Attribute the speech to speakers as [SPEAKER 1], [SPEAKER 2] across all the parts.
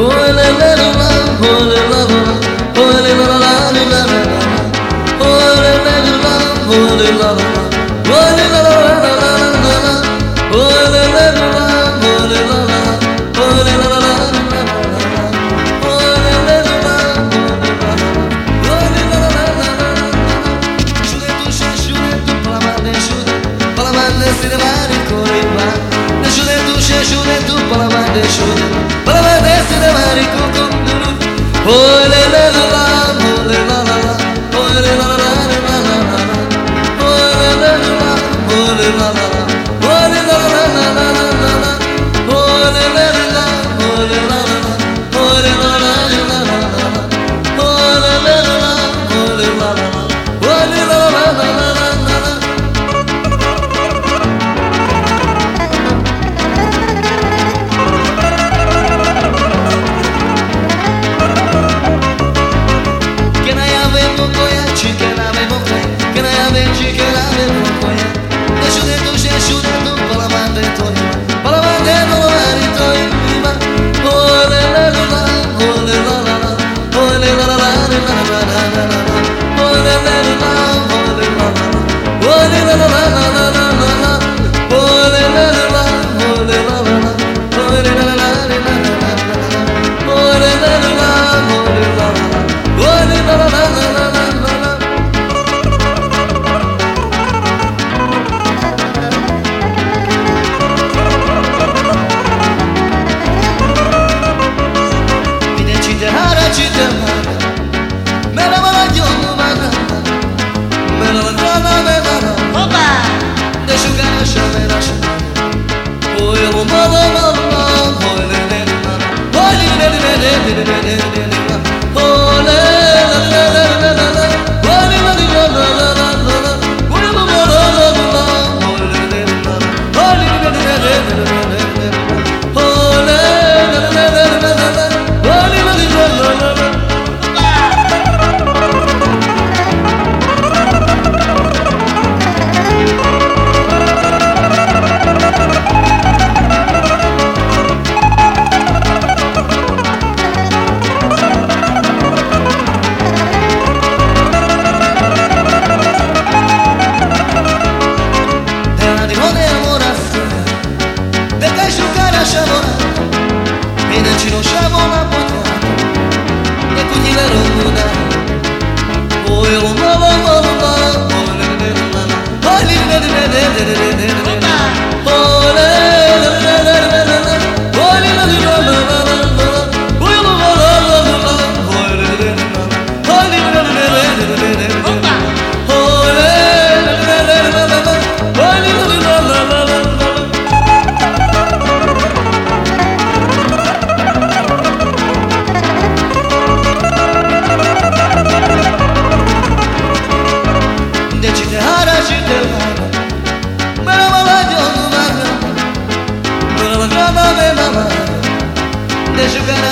[SPEAKER 1] Oh, la, la.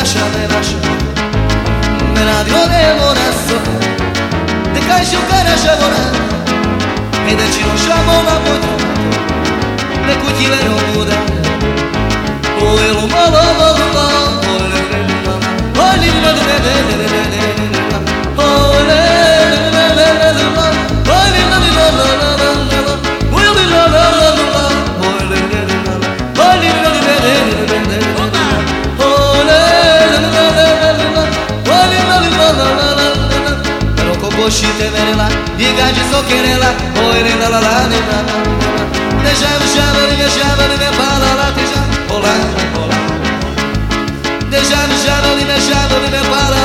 [SPEAKER 1] lascia, te lascia Me la dio de bonazo Te caixo cara xa bona E de chino xa bona bota Le cuchilero muda O elo malo malo Hoşite verela, digaci socherela, oire la la la ne na na na Deja deja verga deja verga pala la deja, ola ola Deja deja verga deja verga pala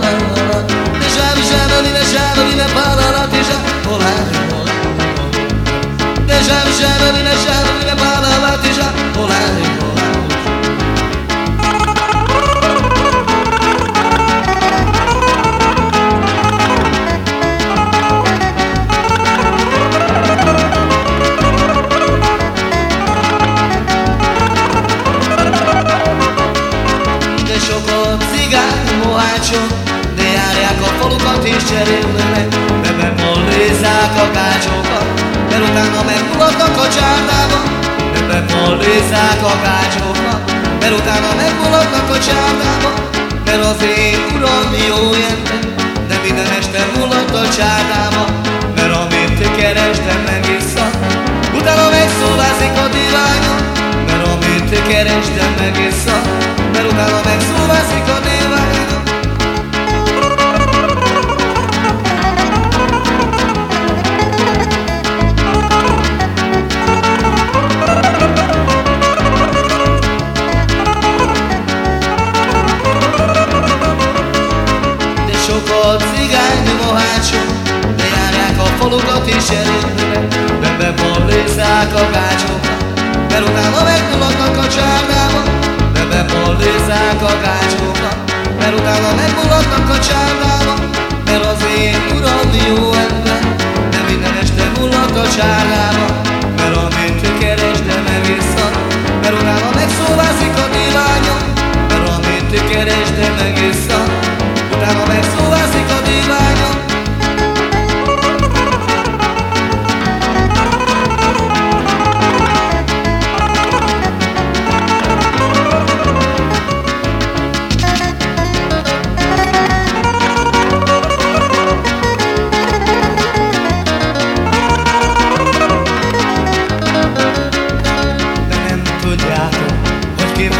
[SPEAKER 1] todo a csárdába Bebe pollézzák a gácsokat Mert utána megmulatnak a csárdába Mert az én uram jó ember De minden este mulat a csárdába Mert amit te kerestem megiszza Utána megszólázik a diványa Mert amit te kerestem megiszza Mert utána megszólázik a diványa zserébbe, bebe van lészák a gácsok, berutába megmulatnak a csárdába, bebe van lészák a gácsok, berutába megmulatnak a csárdába, mert az én uram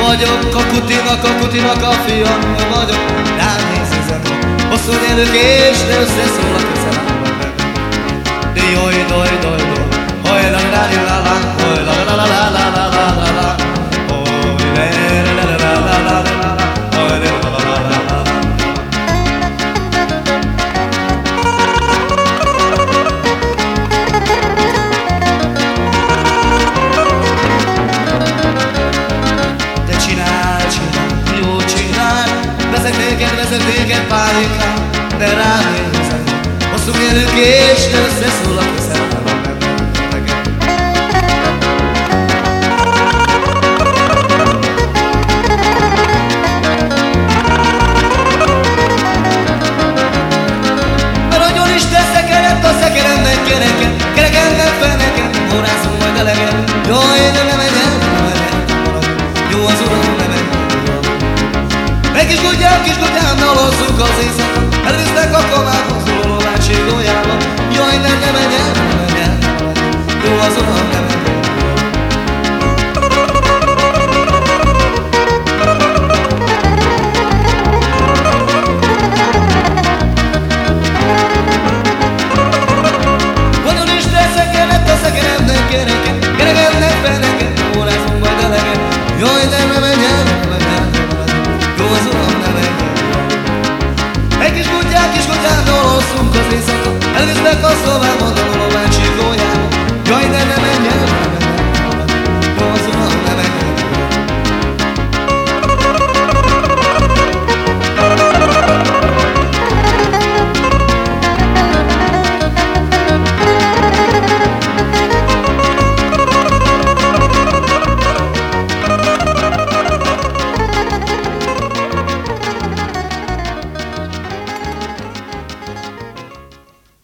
[SPEAKER 1] vagyok, kakutinak, kakutinak a fiam vagyok. Ránéz izet, hosszú nyelük és de összeszól a közelemben meg. Di joj, doj, doj, doj, hajlan, rá, lá, lá, hajlan, lá, lá, lá, lá, velük, és összeszól a kiszállva Nagyon is teszek elet a szekeremnek kereket, kereken nem feneket, morázom majd eleget.